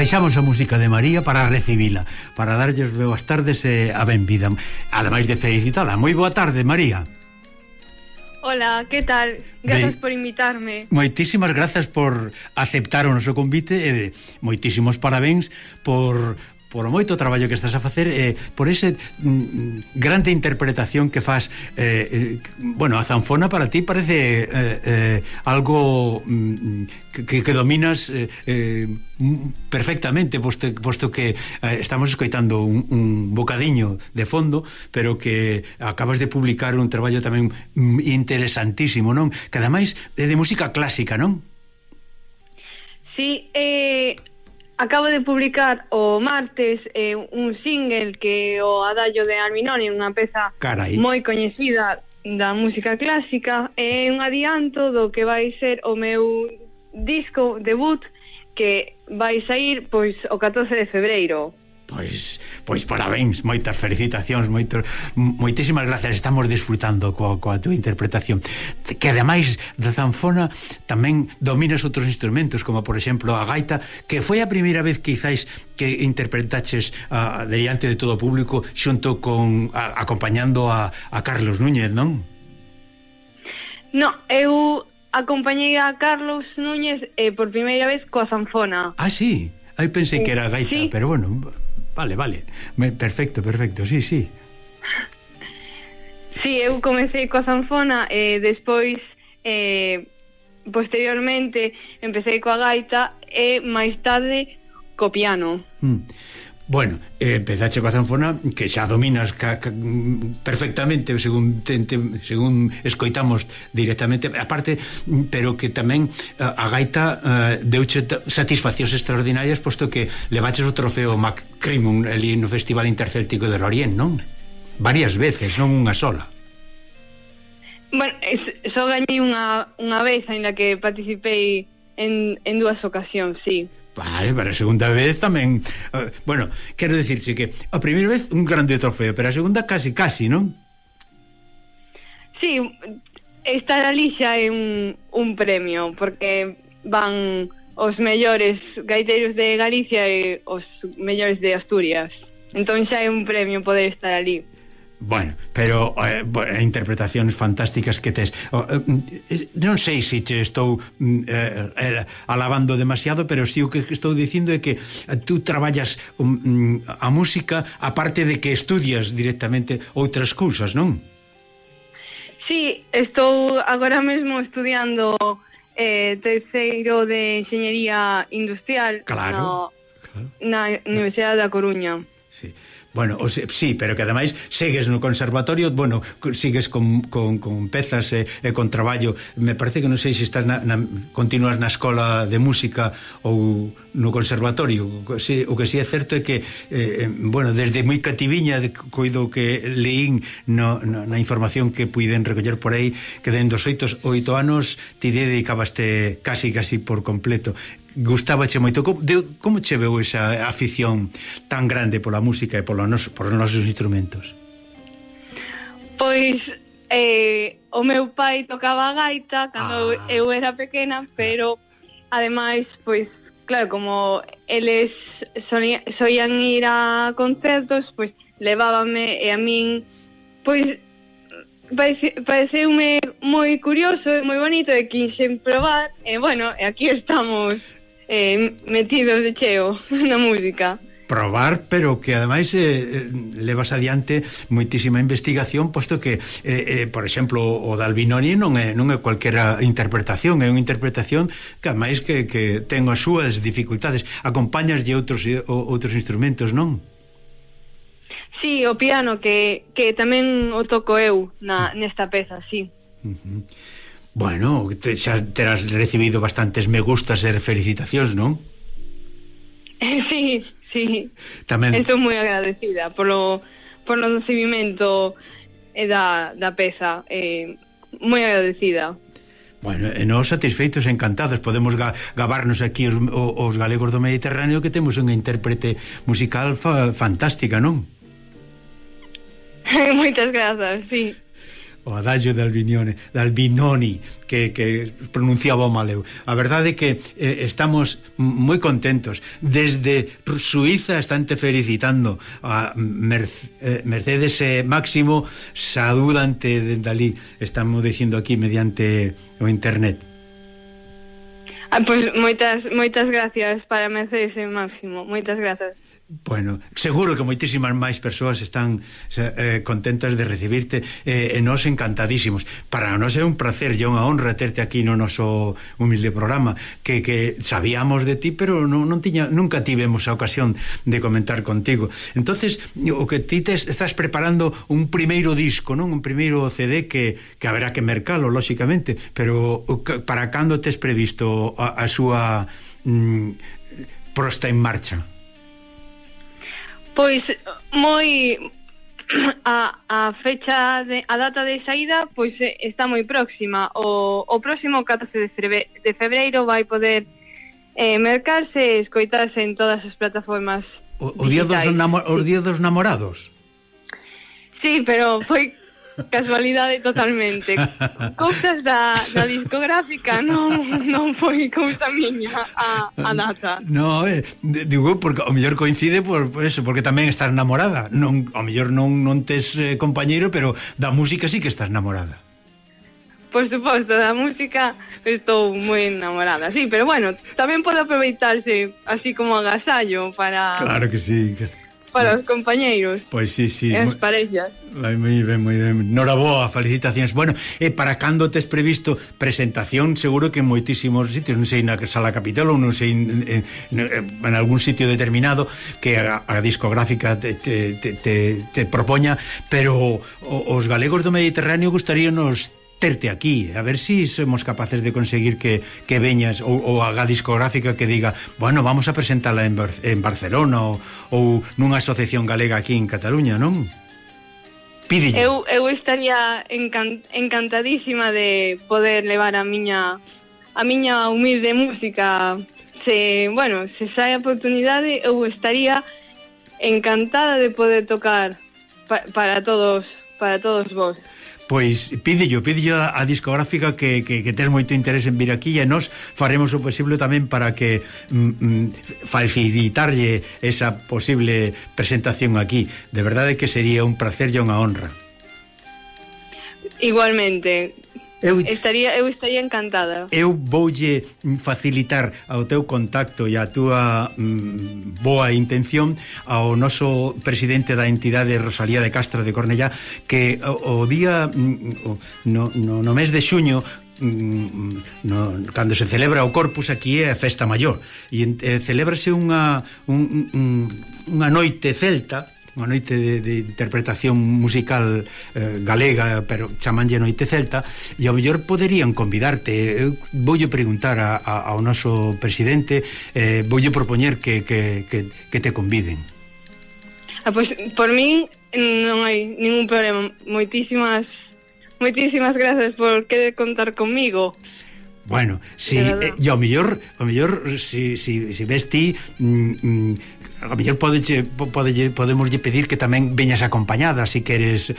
baixamos a música de María para recibila, para darlles boas tardes e a benvida. Ademais de felicitala, moi boa tarde, María. Hola, que tal? Grazas ben, por invitarme. Moitísimas grazas por aceptar o noso convite e moitísimos parabéns por por moito traballo que estás a facer eh, por ese mm, grande interpretación que faz eh, eh, bueno, a zanfona para ti parece eh, eh, algo mm, que, que dominas eh, eh, mm, perfectamente posto, posto que eh, estamos escoitando un, un bocadiño de fondo pero que acabas de publicar un traballo tamén mm, interesantísimo non? que ademais é de música clásica non? Sí, eh, Acabo de publicar o martes eh, un single que o Adallo de Arminoni, unha peza Carai. moi coñecida da música clásica, é un adianto do que vai ser o meu disco debut que vai sair pois o 14 de febreiro. Pois, pois parabéns, moitas felicitacións, moito, moitísimas gracias, estamos disfrutando coa, coa túa interpretación. Que ademais da zanfona tamén dominas outros instrumentos, como por exemplo a gaita, que foi a primeira vez quizáis que interpretaches uh, diante de todo o público xunto con a, acompañando a, a Carlos Núñez, non? No, eu acompañei a Carlos Núñez eh, por primeira vez coa zanfona. Ah, sí? Aí pensei que era gaita, sí. pero bueno... Vale, vale. Me, Perfecto, perfecto. Sí, sí. Sí, eu comecei coa zanfona e eh, despois eh, posteriormente empecé coa gaita e máis tarde co piano. Mm. Bueno, eh, empezaste coa zanfona que xa dominas ca, ca, perfectamente según tente, según escoitamos directamente, aparte pero que tamén a, a gaita uh, deuche satisfaccións extraordinarias posto que levaches o trofeo Macrimum ali no Festival Intercéltico del Oriente, non? Varias veces, non unha sola. Bueno, só gañei unha, unha vez en la que participei en, en dúas ocasións, sí. Vale, para a segunda vez tamén uh, Bueno, quero dicirse que a primeira vez un grande trofeo Pero a segunda casi, casi, non? Sí, estar ali xa é un, un premio Porque van os mellores gaiteiros de Galicia e os mellores de Asturias Entón xa é un premio poder estar ali Bueno, pero eh, bueno, eh, interpretacións fantásticas que tes eh, mm, eh, Non sei se te estou mm, eh, eh, alabando demasiado Pero si sí, o que estou dicindo é que eh, tú traballas um, a música Aparte de que estudias directamente outras cousas, non? Sí, estou agora mesmo estudiando eh, terceiro de Enxeñería Industrial claro, na, claro. na Universidade da Coruña Sí Bueno, o se, sí, pero que ademais segues no conservatorio, bueno, sigues con, con, con pezas e eh, con traballo. Me parece que non sei se estás na, na, continuas na escola de música ou no conservatorio. Si, o que sí é certo é que, eh, bueno, desde moi cativiña, de, coido que leín no, no, na información que puiden recoller por aí, que dentro dos oitos oito anos ti dedicabaste casi, casi por completo gustábache moito como, de, como che veu esa afición tan grande pola música e polo nos, por os nosos instrumentos? Pois eh, o meu pai tocaba a gaita cando ah. eu era pequena, pero ademais, pois claro, como eles soña, soían ir a concertos, pois levábame e a min pois parece, pareceume moi curioso e moi bonito e quixen probar e bueno, e aquí estamos eh, metidos de cheo na música probar, pero que ademais eh, eh, levas adiante moitísima investigación, posto que eh, eh, por exemplo, o Dalbinoni non é non é cualquera interpretación, é unha interpretación que ademais que, que ten as súas dificultades. Acompañas de outros eh, outros instrumentos, non? Sí, o piano que, que tamén o toco eu na nesta peza, sí. Uh -huh. Bueno, te, xa terás recibido bastantes me gustas e felicitacións, non? Sí, sí. Tamén... Estou moi agradecida polo, polo recibimento eh, da, da peza. Eh, moi agradecida. Bueno, e nós satisfeitos, encantados Podemos ga gabarnos aquí os, os galegos do Mediterráneo Que temos unha intérprete musical fa fantástica, non? Moitas grazas, sí o adagio de Albinione, de Albinoni que, que pronunciaba o maleu. A verdade é que eh, estamos moi contentos. Desde Suiza estante felicitando. A Mer eh, Mercedes eh, Máximo saúdante de Dalí estamos dicindo aquí mediante o internet. Ah, pois moitas moitas gracias para Mercedes Máximo, moitas grazas. Bueno, seguro que moitísimas máis persoas están eh, contentas de recibirte eh, e nos encantadísimos. Para nós é un placer e unha honra terte aquí no noso humilde programa que, que sabíamos de ti, pero non, non tiña, nunca tivemos a ocasión de comentar contigo. entonces o que ti te estás preparando un primeiro disco, non un primeiro CD que, que haberá que mercalo, lóxicamente, pero para cando tes previsto a, a súa mm, prosta en marcha? Pois moi a, a fecha de, a data de saída pois eh, está moi próxima. O, o próximo 14 de, febre, de febreiro vai poder eh, mercarse e escoitarse en todas as plataformas. O, o día dos namor, os días dos namorados. Sí, pero foi Casualidade totalmente. Cousas da, da discográfica non, non foi cousa miña a, a data. No, eh, digo, porque o mellor coincide por, por eso, porque tamén estás namorada. Non, o mellor non, non tes eh, compañeiro, pero da música sí que estás namorada. Por suposto, da música estou moi enamorada, sí, pero bueno, tamén pode aproveitarse así como agasallo para... Claro que sí, claro para os compañeiros. Pois pues sí, sí. As parellas. Moi ben, moi ben. Noraboa, felicitacións. Bueno, e para cando tes previsto presentación, seguro que en moitísimos sitios, non sei na Sala Capitol ou non sei en, en, en algún sitio determinado que a, a discográfica te, te, te, te, te propoña, pero os galegos do Mediterráneo gustaríanos terte aquí, a ver si somos capaces de conseguir que, que veñas ou, ou a discográfica que diga, bueno, vamos a presentarla en, Bar en Barcelona ou, ou nunha asociación galega aquí en Cataluña, non? Pídille. Eu, eu estaría encan encantadísima de poder levar a miña a miña humilde música se, bueno, se sai a oportunidade eu estaría encantada de poder tocar pa, para todos para todos vos pois pídello, pídello a discográfica que, que, que ten moito interés en vir aquí e nós faremos o posible tamén para que mm, mm, facilitarlle esa posible presentación aquí. De verdade que sería un placer e unha honra. Igualmente, Eu estaría eu estaría encantada. Eu voulle facilitar ao teu contacto e a túa mm, boa intención ao noso presidente da entidade Rosalía de Castro de Cornellá que o, o día mm, no, no, no mes de xuño mm, no, cando se celebra o Corpus aquí é a festa maior e eh, celebrase unha un, un, unha noite celta unha noite de, de interpretación musical eh, galega, pero chamanlle noite celta, e ao mellor poderían convidarte. Eu voulle preguntar a, a, ao noso presidente, eh, voulle propoñer que, que, que, que te conviden. Ah, pois, por min non hai ningún problema. Moitísimas moitísimas grazas por querer contar comigo. Bueno, si, eh, e ao mellor, ao mellor si, si, si ves ti mm, mm, a mellor podelle, podelle, podemoslle pedir que tamén veñas acompañada se si queres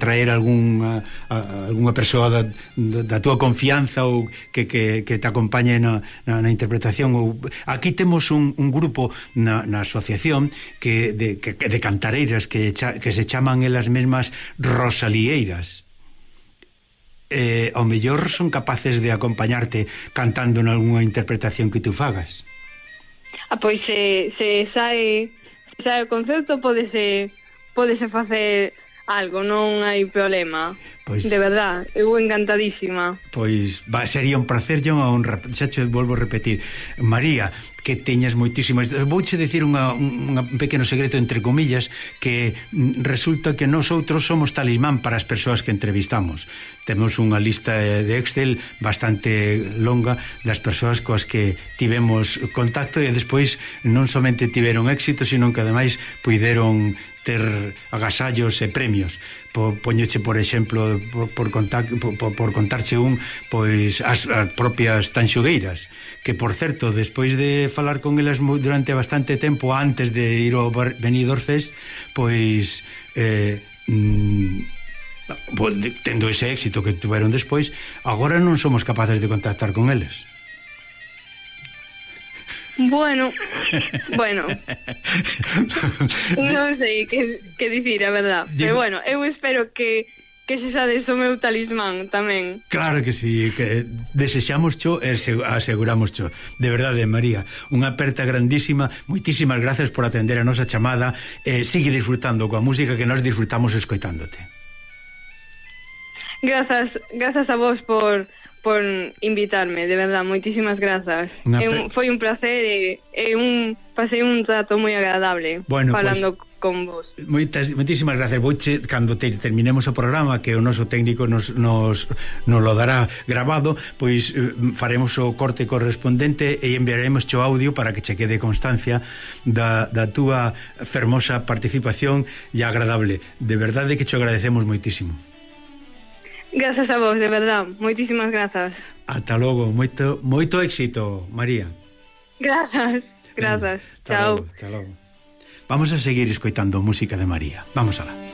traer algún algunha persoa da, da túa confianza ou que, que, que te acompañe na, na, na interpretación. Ou aquí temos un, un grupo na, na asociación que de, que, de cantareiras que, que se chaman elas mesmas rosalieiras eh, ao mellor son capaces de acompañarte cantando en algunha interpretación que tú fagas. Ah, pois se, se sai se sai o concepto podese podese facer algo, non hai problema. Pois, de verdad, eu encantadísima. Pois va, sería un placer, e unha honra. Xa che volvo a repetir. María, que teñas moitísimas... Vouche dicir unha, un pequeno secreto entre comillas que resulta que nós outros somos talismán para as persoas que entrevistamos temos unha lista de Excel bastante longa das persoas coas que tivemos contacto e despois non somente tiveron éxito, sino que ademais puideron ter agasallos e premios. Po, poñeche, por exemplo, por, por, contact, por, por contarche un, pois as, as propias tanxugueiras, que, por certo, despois de falar con elas durante bastante tempo, antes de ir ao Benidorm Fest, pois... Eh, mm, tendo ese éxito que tiveron despois, agora non somos capaces de contactar con eles. Bueno, bueno. Non sei que, que dicir, a verdad. Digo... Pero bueno, eu espero que que se sades o meu talismán tamén. Claro que sí, que desexamos cho e aseguramos cho. De verdade, María, unha aperta grandísima. Moitísimas gracias por atender a nosa chamada. Eh, Sigue disfrutando coa música que nós disfrutamos escoitándote. Grazas, grazas a vos por por invitarme, de verdad, moitísimas grazas. Eh, pe... un, foi un placer e, e un pasei un rato moi agradable bueno, falando pues, con vos. Moitas moitísimas grazas. Vouche cando te, terminemos o programa que o noso técnico nos nos nos lo dará grabado, pois eh, faremos o corte correspondente e enviaremos o audio para que che quede constancia da, da túa fermosa participación e agradable. De verdade que che agradecemos moitísimo. Grazas a vos, de verdad, moitísimas grazas. Ata logo, moito moito éxito, María. Grazas, grazas. Ben, chao. Logo, logo. Vamos a seguir escoitando música de María. Vamos alá.